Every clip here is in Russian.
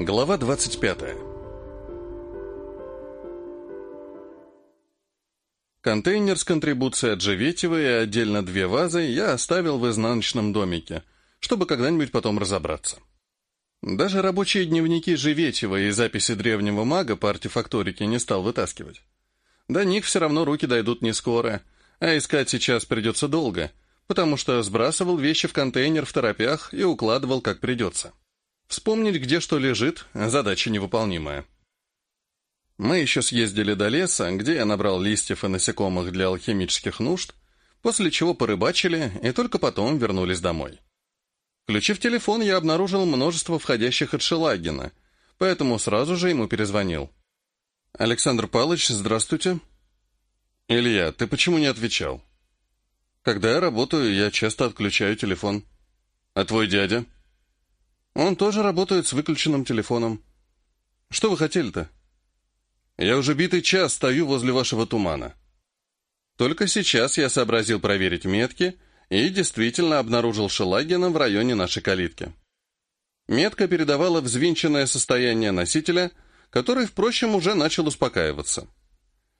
Глава 25. Контейнер с контрибуцией от Живетева и отдельно две вазы я оставил в изнаночном домике, чтобы когда-нибудь потом разобраться. Даже рабочие дневники Живетева и записи древнего мага по артефакторике не стал вытаскивать. До них все равно руки дойдут не скоро, а искать сейчас придется долго, потому что сбрасывал вещи в контейнер в торопях и укладывал как придется. Вспомнить, где что лежит, задача невыполнимая. Мы еще съездили до леса, где я набрал листьев и насекомых для алхимических нужд, после чего порыбачили и только потом вернулись домой. Включив телефон, я обнаружил множество входящих от Шелагина, поэтому сразу же ему перезвонил. «Александр Павлович, здравствуйте». «Илья, ты почему не отвечал?» «Когда я работаю, я часто отключаю телефон». «А твой дядя?» Он тоже работает с выключенным телефоном. Что вы хотели-то? Я уже битый час стою возле вашего тумана. Только сейчас я сообразил проверить метки и действительно обнаружил Шелагина в районе нашей калитки. Метка передавала взвинченное состояние носителя, который, впрочем, уже начал успокаиваться.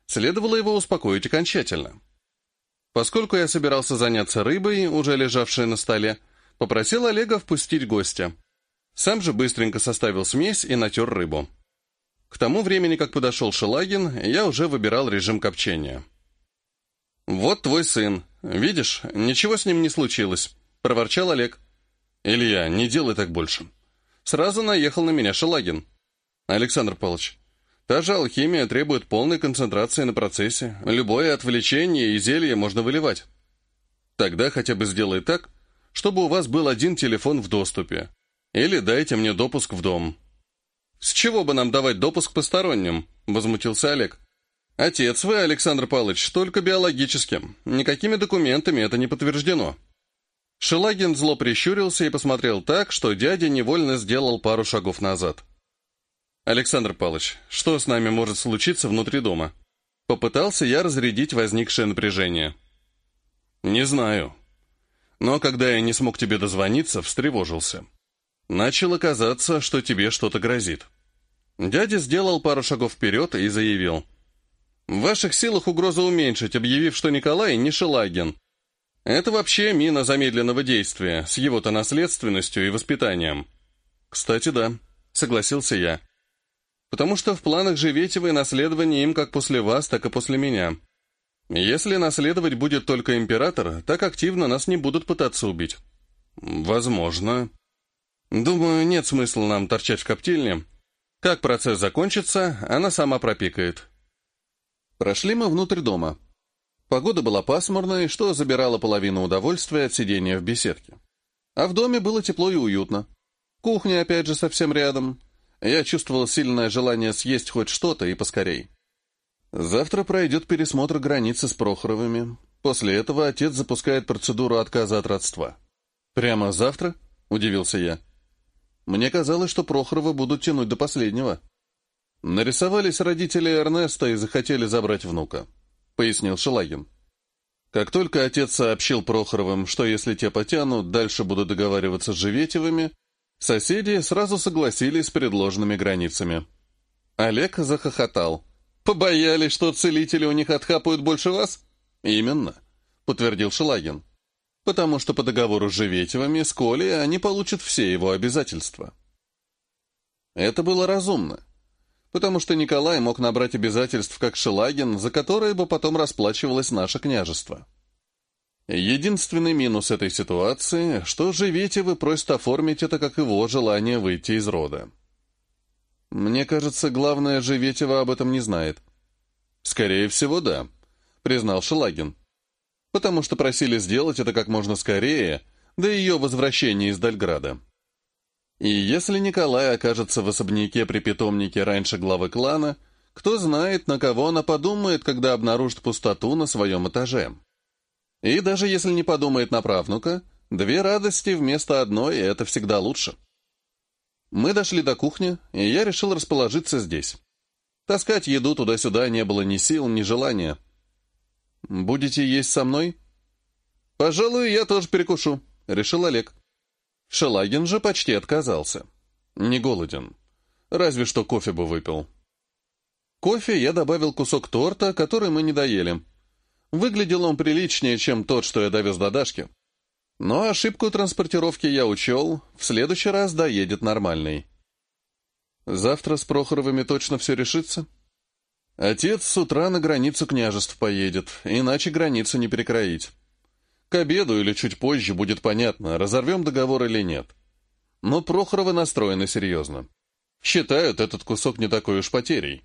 Следовало его успокоить окончательно. Поскольку я собирался заняться рыбой, уже лежавшей на столе, попросил Олега впустить гостя. Сам же быстренько составил смесь и натер рыбу. К тому времени, как подошел Шелагин, я уже выбирал режим копчения. «Вот твой сын. Видишь, ничего с ним не случилось», — проворчал Олег. «Илья, не делай так больше». Сразу наехал на меня Шелагин. «Александр Павлович, та же алхимия требует полной концентрации на процессе. Любое отвлечение и зелье можно выливать. Тогда хотя бы сделай так, чтобы у вас был один телефон в доступе. Или дайте мне допуск в дом». «С чего бы нам давать допуск посторонним?» — возмутился Олег. «Отец вы, Александр Павлович, только биологическим. Никакими документами это не подтверждено». Шелагин зло прищурился и посмотрел так, что дядя невольно сделал пару шагов назад. «Александр Павлович, что с нами может случиться внутри дома?» Попытался я разрядить возникшее напряжение. «Не знаю. Но когда я не смог тебе дозвониться, встревожился. Начало казаться, что тебе что-то грозит. Дядя сделал пару шагов вперед и заявил. «В ваших силах угрозу уменьшить, объявив, что Николай не Шелагин. Это вообще мина замедленного действия, с его-то наследственностью и воспитанием». «Кстати, да», — согласился я. «Потому что в планах Живетева наследование им как после вас, так и после меня. Если наследовать будет только император, так активно нас не будут пытаться убить». «Возможно», Думаю, нет смысла нам торчать в коптильне. Как процесс закончится, она сама пропикает. Прошли мы внутрь дома. Погода была пасмурной, что забирало половину удовольствия от сидения в беседке. А в доме было тепло и уютно. Кухня, опять же, совсем рядом. Я чувствовал сильное желание съесть хоть что-то и поскорей. Завтра пройдет пересмотр границы с Прохоровыми. После этого отец запускает процедуру отказа от родства. «Прямо завтра?» — удивился я. Мне казалось, что Прохорова будут тянуть до последнего. Нарисовались родители Эрнеста и захотели забрать внука, пояснил Шелагин. Как только отец сообщил Прохоровым, что если те потянут, дальше будут договариваться с Живетевыми, соседи сразу согласились с предложенными границами. Олег захохотал. «Побоялись, что целители у них отхапают больше вас?» «Именно», — подтвердил Шелагин потому что по договору с Живетевыми с Колей они получат все его обязательства. Это было разумно, потому что Николай мог набрать обязательств как Шелагин, за которые бы потом расплачивалось наше княжество. Единственный минус этой ситуации, что Живетевы просят оформить это как его желание выйти из рода. Мне кажется, главное, Живетева об этом не знает. Скорее всего, да, признал Шелагин потому что просили сделать это как можно скорее, до ее возвращения из Дальграда. И если Николай окажется в особняке при питомнике раньше главы клана, кто знает, на кого она подумает, когда обнаружит пустоту на своем этаже. И даже если не подумает на правнука, две радости вместо одной — это всегда лучше. Мы дошли до кухни, и я решил расположиться здесь. Таскать еду туда-сюда не было ни сил, ни желания. «Будете есть со мной?» «Пожалуй, я тоже перекушу», — решил Олег. Шелагин же почти отказался. «Не голоден. Разве что кофе бы выпил. Кофе я добавил кусок торта, который мы не доели. Выглядел он приличнее, чем тот, что я довез до Дашки. Но ошибку транспортировки я учел, в следующий раз доедет нормальный. Завтра с Прохоровыми точно все решится? Отец с утра на границу княжеств поедет, иначе границу не перекроить. К обеду или чуть позже будет понятно, разорвем договор или нет. Но Прохоровы настроены серьезно. Считают этот кусок не такой уж потерей.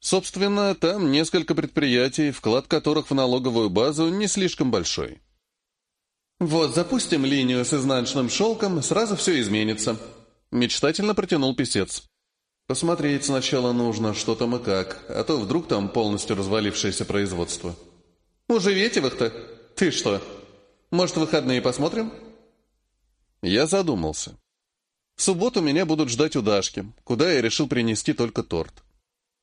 Собственно, там несколько предприятий, вклад которых в налоговую базу не слишком большой. «Вот запустим линию с изнаночным шелком, сразу все изменится», — мечтательно протянул писец. «Посмотреть сначала нужно, что там и как, а то вдруг там полностью развалившееся производство». «У Живетевых-то? Ты что? Может, выходные посмотрим?» Я задумался. В субботу меня будут ждать у Дашки, куда я решил принести только торт.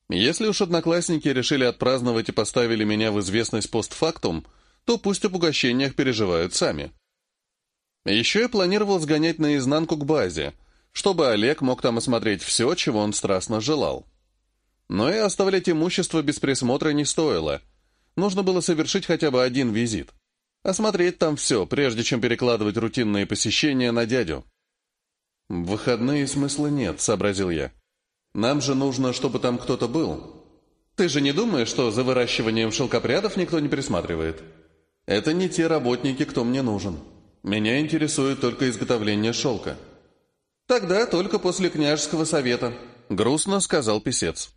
Если уж одноклассники решили отпраздновать и поставили меня в известность постфактум, то пусть об угощениях переживают сами. Еще я планировал сгонять наизнанку к базе, чтобы Олег мог там осмотреть все, чего он страстно желал. Но и оставлять имущество без присмотра не стоило. Нужно было совершить хотя бы один визит. Осмотреть там все, прежде чем перекладывать рутинные посещения на дядю. «В выходные смысла нет», — сообразил я. «Нам же нужно, чтобы там кто-то был. Ты же не думаешь, что за выращиванием шелкопрядов никто не присматривает?» Это не те работники, кто мне нужен. Меня интересует только изготовление шелка. Тогда только после княжеского совета, грустно сказал писец.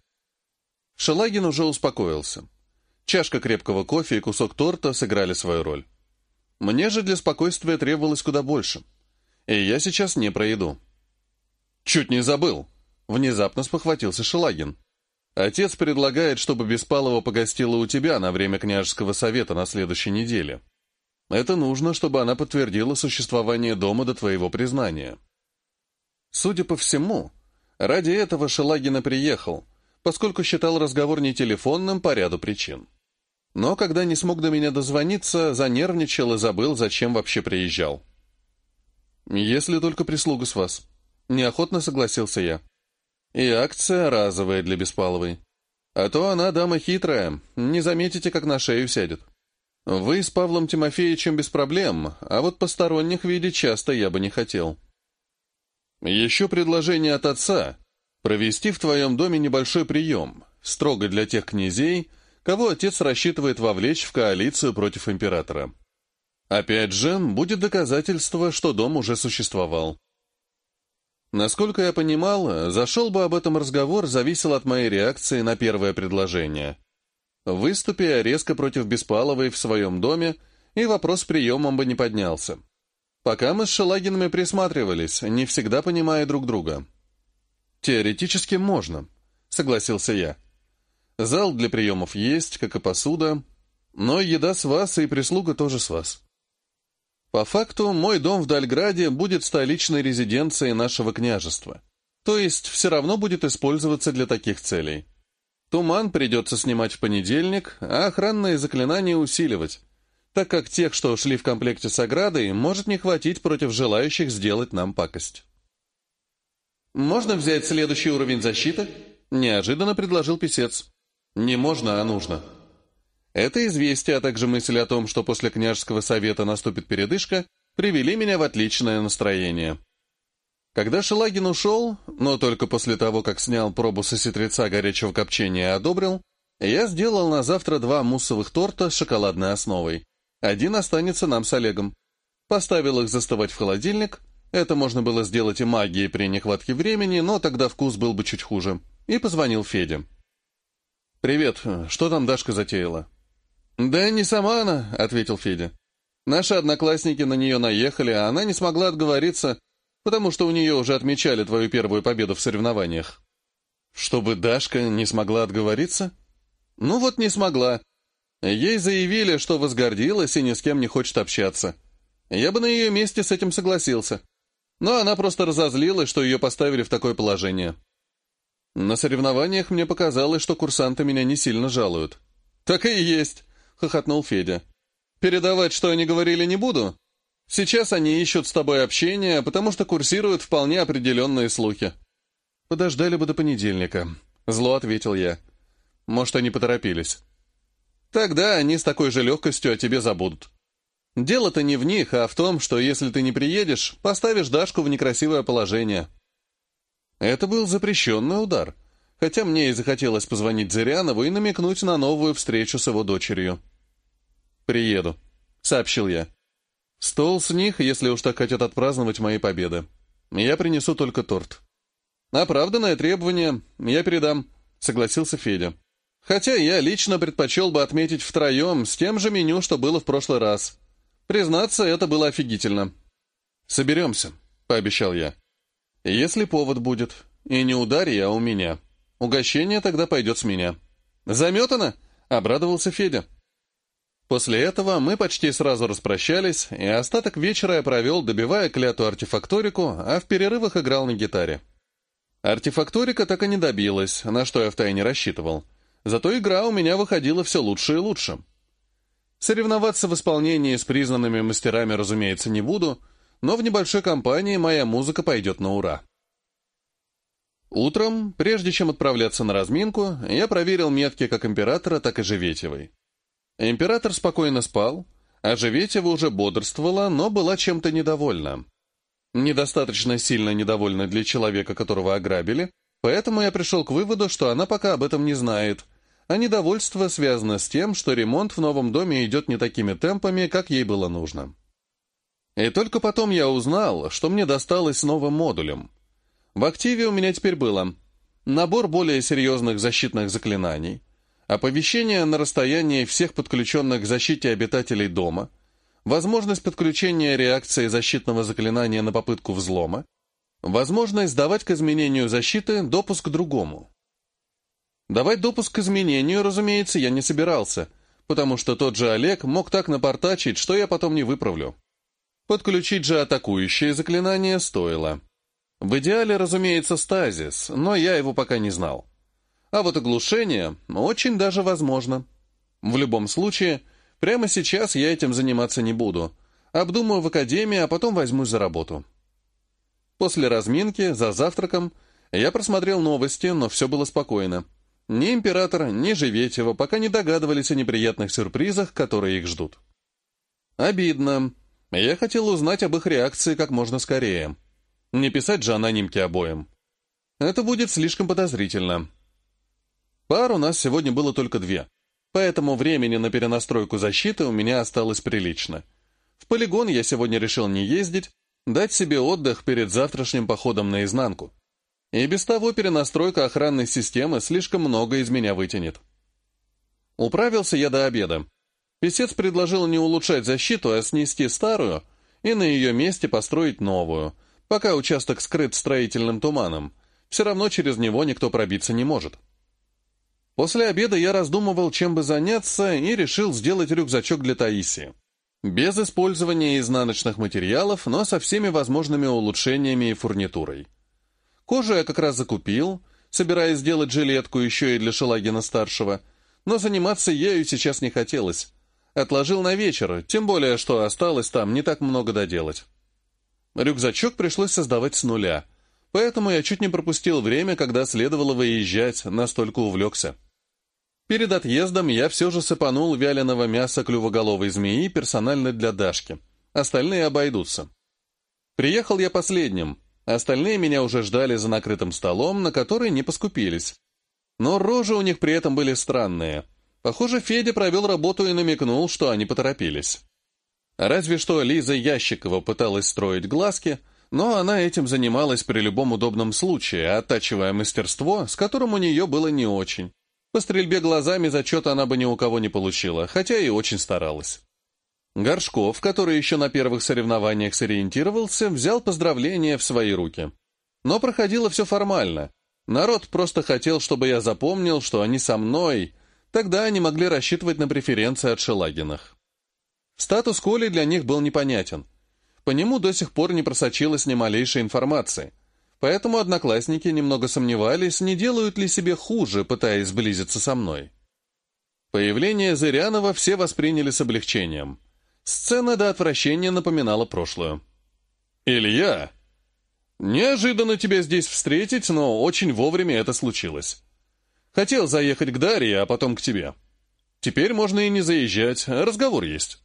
Шелагин уже успокоился. Чашка крепкого кофе и кусок торта сыграли свою роль. Мне же для спокойствия требовалось куда больше. И я сейчас не про еду. Чуть не забыл. Внезапно спохватился Шелагин. Отец предлагает, чтобы Беспалова погостила у тебя на время княжеского совета на следующей неделе. Это нужно, чтобы она подтвердила существование дома до твоего признания. Судя по всему, ради этого Шелагина приехал, поскольку считал разговор не телефонным по ряду причин. Но когда не смог до меня дозвониться, занервничал и забыл, зачем вообще приезжал. «Если только прислуга с вас». Неохотно согласился я. И акция разовая для Беспаловой. А то она дама хитрая, не заметите, как на шею сядет. Вы с Павлом Тимофеевичем без проблем, а вот посторонних видеть часто я бы не хотел. Еще предложение от отца — провести в твоем доме небольшой прием, строго для тех князей, кого отец рассчитывает вовлечь в коалицию против императора. Опять же, будет доказательство, что дом уже существовал. Насколько я понимал, зашел бы об этом разговор зависел от моей реакции на первое предложение. Выступи я резко против Беспаловой в своем доме, и вопрос с приемом бы не поднялся. Пока мы с Шелагинами присматривались, не всегда понимая друг друга. «Теоретически можно», — согласился я. «Зал для приемов есть, как и посуда, но еда с вас и прислуга тоже с вас. По факту, мой дом в Дальграде будет столичной резиденцией нашего княжества. То есть все равно будет использоваться для таких целей. Туман придется снимать в понедельник, а охранные заклинания усиливать, так как тех, что шли в комплекте с оградой, может не хватить против желающих сделать нам пакость. «Можно взять следующий уровень защиты?» — неожиданно предложил писец. «Не можно, а нужно», это известие, а также мысль о том, что после княжеского совета наступит передышка, привели меня в отличное настроение. Когда Шелагин ушел, но только после того, как снял пробу со сетреца горячего копчения и одобрил, я сделал на завтра два муссовых торта с шоколадной основой. Один останется нам с Олегом. Поставил их застывать в холодильник. Это можно было сделать и магией при нехватке времени, но тогда вкус был бы чуть хуже. И позвонил Феде. «Привет. Что там Дашка затеяла?» «Да не сама она», — ответил Федя. «Наши одноклассники на нее наехали, а она не смогла отговориться, потому что у нее уже отмечали твою первую победу в соревнованиях». «Чтобы Дашка не смогла отговориться?» «Ну вот не смогла. Ей заявили, что возгордилась и ни с кем не хочет общаться. Я бы на ее месте с этим согласился. Но она просто разозлилась, что ее поставили в такое положение. На соревнованиях мне показалось, что курсанты меня не сильно жалуют. Так и есть. — хохотнул Федя. «Передавать, что они говорили, не буду. Сейчас они ищут с тобой общение, потому что курсируют вполне определенные слухи. «Подождали бы до понедельника», — зло ответил я. «Может, они поторопились». «Тогда они с такой же легкостью о тебе забудут. Дело-то не в них, а в том, что если ты не приедешь, поставишь Дашку в некрасивое положение». Это был запрещенный удар, хотя мне и захотелось позвонить Зырянову и намекнуть на новую встречу с его дочерью. «Приеду», — сообщил я. «Стол с них, если уж так хотят отпраздновать мои победы. Я принесу только торт». «Оправданное требование, я передам», — согласился Федя. «Хотя я лично предпочел бы отметить втроем с тем же меню, что было в прошлый раз. Признаться, это было офигительно». «Соберемся», — пообещал я. «Если повод будет, и не ударь я у меня. Угощение тогда пойдет с меня». «Заметано?» — обрадовался Федя. После этого мы почти сразу распрощались, и остаток вечера я провел, добивая клятую артефакторику, а в перерывах играл на гитаре. Артефакторика так и не добилась, на что я втайне рассчитывал. Зато игра у меня выходила все лучше и лучше. Соревноваться в исполнении с признанными мастерами, разумеется, не буду, но в небольшой компании моя музыка пойдет на ура. Утром, прежде чем отправляться на разминку, я проверил метки как Императора, так и Живетевой. Император спокойно спал, а Живетева уже бодрствовала, но была чем-то недовольна. Недостаточно сильно недовольна для человека, которого ограбили, поэтому я пришел к выводу, что она пока об этом не знает, а недовольство связано с тем, что ремонт в новом доме идет не такими темпами, как ей было нужно. И только потом я узнал, что мне досталось новым модулем. В активе у меня теперь было набор более серьезных защитных заклинаний, оповещение на расстоянии всех подключенных к защите обитателей дома — возможность подключения реакции защитного заклинания на попытку взлома, возможность давать к изменению защиты допуск другому. Давать допуск к изменению, разумеется, я не собирался, потому что тот же Олег мог так напортачить, что я потом не выправлю. Подключить же атакующее заклинание стоило. В идеале, разумеется, стазис, но я его пока не знал. А вот оглушение очень даже возможно. В любом случае, Прямо сейчас я этим заниматься не буду. Обдумаю в академии, а потом возьмусь за работу. После разминки, за завтраком, я просмотрел новости, но все было спокойно. Ни император, ни Живетева пока не догадывались о неприятных сюрпризах, которые их ждут. Обидно. Я хотел узнать об их реакции как можно скорее. Не писать же анонимки обоим. Это будет слишком подозрительно. Пар у нас сегодня было только две. Поэтому времени на перенастройку защиты у меня осталось прилично. В полигон я сегодня решил не ездить, дать себе отдых перед завтрашним походом наизнанку. И без того перенастройка охранной системы слишком много из меня вытянет. Управился я до обеда. Песец предложил не улучшать защиту, а снести старую и на ее месте построить новую, пока участок скрыт строительным туманом. Все равно через него никто пробиться не может. После обеда я раздумывал, чем бы заняться, и решил сделать рюкзачок для Таисии. Без использования изнаночных материалов, но со всеми возможными улучшениями и фурнитурой. Кожу я как раз закупил, собираясь сделать жилетку еще и для Шелагина-старшего, но заниматься ею сейчас не хотелось. Отложил на вечер, тем более, что осталось там не так много доделать. Рюкзачок пришлось создавать с нуля, поэтому я чуть не пропустил время, когда следовало выезжать, настолько увлекся. Перед отъездом я все же сыпанул вяленого мяса клювоголовой змеи персонально для Дашки. Остальные обойдутся. Приехал я последним. Остальные меня уже ждали за накрытым столом, на который не поскупились. Но рожи у них при этом были странные. Похоже, Федя провел работу и намекнул, что они поторопились. Разве что Лиза Ящикова пыталась строить глазки, но она этим занималась при любом удобном случае, оттачивая мастерство, с которым у нее было не очень. По стрельбе глазами зачета она бы ни у кого не получила, хотя и очень старалась. Горшков, который еще на первых соревнованиях сориентировался, взял поздравления в свои руки. Но проходило все формально. Народ просто хотел, чтобы я запомнил, что они со мной. Тогда они могли рассчитывать на преференции от Шелагинах. Статус Коли для них был непонятен. По нему до сих пор не просочилась ни малейшей информации. Поэтому одноклассники немного сомневались, не делают ли себе хуже, пытаясь сблизиться со мной. Появление Зырянова все восприняли с облегчением. Сцена до отвращения напоминала прошлую. «Илья!» «Неожиданно тебя здесь встретить, но очень вовремя это случилось. Хотел заехать к Дарье, а потом к тебе. Теперь можно и не заезжать, разговор есть».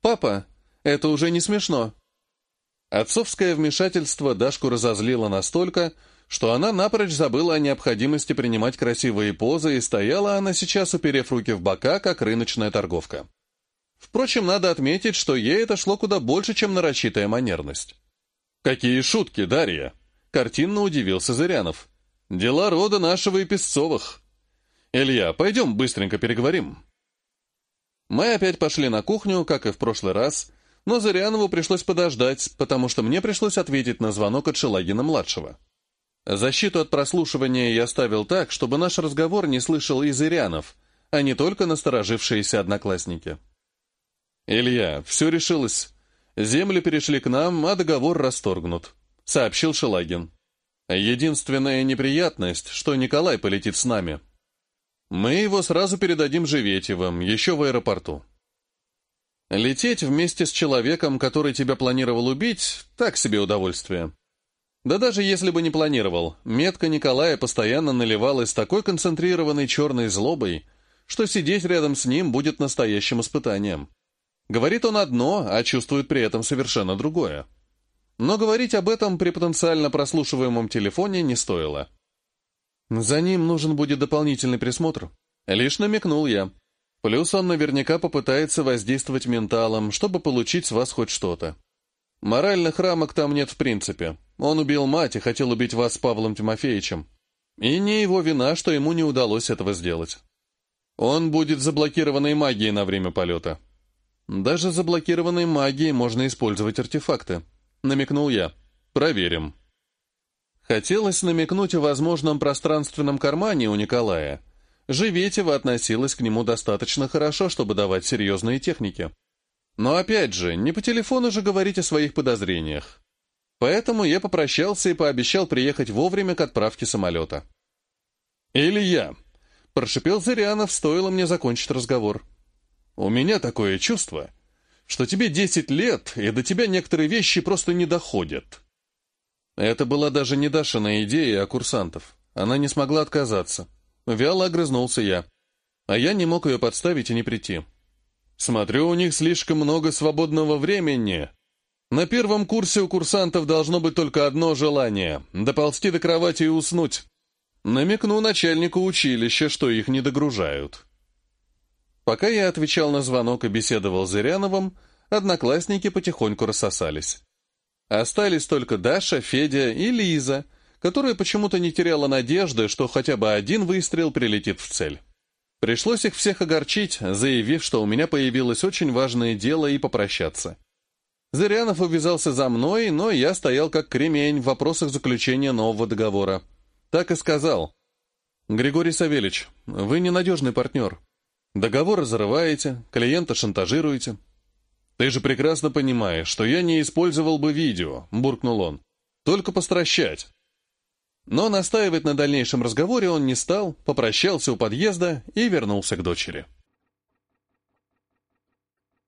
«Папа, это уже не смешно». Отцовское вмешательство Дашку разозлило настолько, что она напрочь забыла о необходимости принимать красивые позы, и стояла она сейчас, уперев руки в бока, как рыночная торговка. Впрочем, надо отметить, что ей это шло куда больше, чем нарочитая манерность. «Какие шутки, Дарья!» — картинно удивился Зырянов. «Дела рода нашего и Песцовых. Илья, пойдем быстренько переговорим». Мы опять пошли на кухню, как и в прошлый раз, но Зырянову пришлось подождать, потому что мне пришлось ответить на звонок от Шелагина-младшего. Защиту от прослушивания я ставил так, чтобы наш разговор не слышал и Зырянов, а не только насторожившиеся одноклассники. «Илья, все решилось. Земли перешли к нам, а договор расторгнут», — сообщил Шелагин. «Единственная неприятность, что Николай полетит с нами. Мы его сразу передадим Живетевым, еще в аэропорту. Лететь вместе с человеком, который тебя планировал убить, так себе удовольствие. Да даже если бы не планировал, метка Николая постоянно наливалась такой концентрированной черной злобой, что сидеть рядом с ним будет настоящим испытанием. Говорит он одно, а чувствует при этом совершенно другое. Но говорить об этом при потенциально прослушиваемом телефоне не стоило. За ним нужен будет дополнительный присмотр. Лишь намекнул я. Плюс он наверняка попытается воздействовать менталом, чтобы получить с вас хоть что-то. Моральных рамок там нет в принципе. Он убил мать и хотел убить вас с Павлом Тимофеевичем. И не его вина, что ему не удалось этого сделать. Он будет заблокированной магией на время полета. Даже заблокированной магией можно использовать артефакты. Намекнул я. Проверим. Хотелось намекнуть о возможном пространственном кармане у Николая. Живетева относилась к нему достаточно хорошо, чтобы давать серьезные техники. Но опять же, не по телефону же говорить о своих подозрениях. Поэтому я попрощался и пообещал приехать вовремя к отправке самолета. «Или я», — прошипел Зырянов, стоило мне закончить разговор. У меня такое чувство, что тебе десять лет, и до тебя некоторые вещи просто не доходят. Это была даже не Дашина идея, а курсантов. Она не смогла отказаться. Вяло огрызнулся я. А я не мог ее подставить и не прийти. Смотрю, у них слишком много свободного времени. На первом курсе у курсантов должно быть только одно желание — доползти до кровати и уснуть. Намекну начальнику училища, что их не догружают. Пока я отвечал на звонок и беседовал с Зыряновым, одноклассники потихоньку рассосались. Остались только Даша, Федя и Лиза, которая почему-то не теряла надежды, что хотя бы один выстрел прилетит в цель. Пришлось их всех огорчить, заявив, что у меня появилось очень важное дело и попрощаться. Зырянов увязался за мной, но я стоял как кремень в вопросах заключения нового договора. Так и сказал. «Григорий Савельич, вы ненадежный партнер. Договор разрываете, клиента шантажируете. Ты же прекрасно понимаешь, что я не использовал бы видео, буркнул он. Только постращать. Но настаивать на дальнейшем разговоре он не стал, попрощался у подъезда и вернулся к дочери.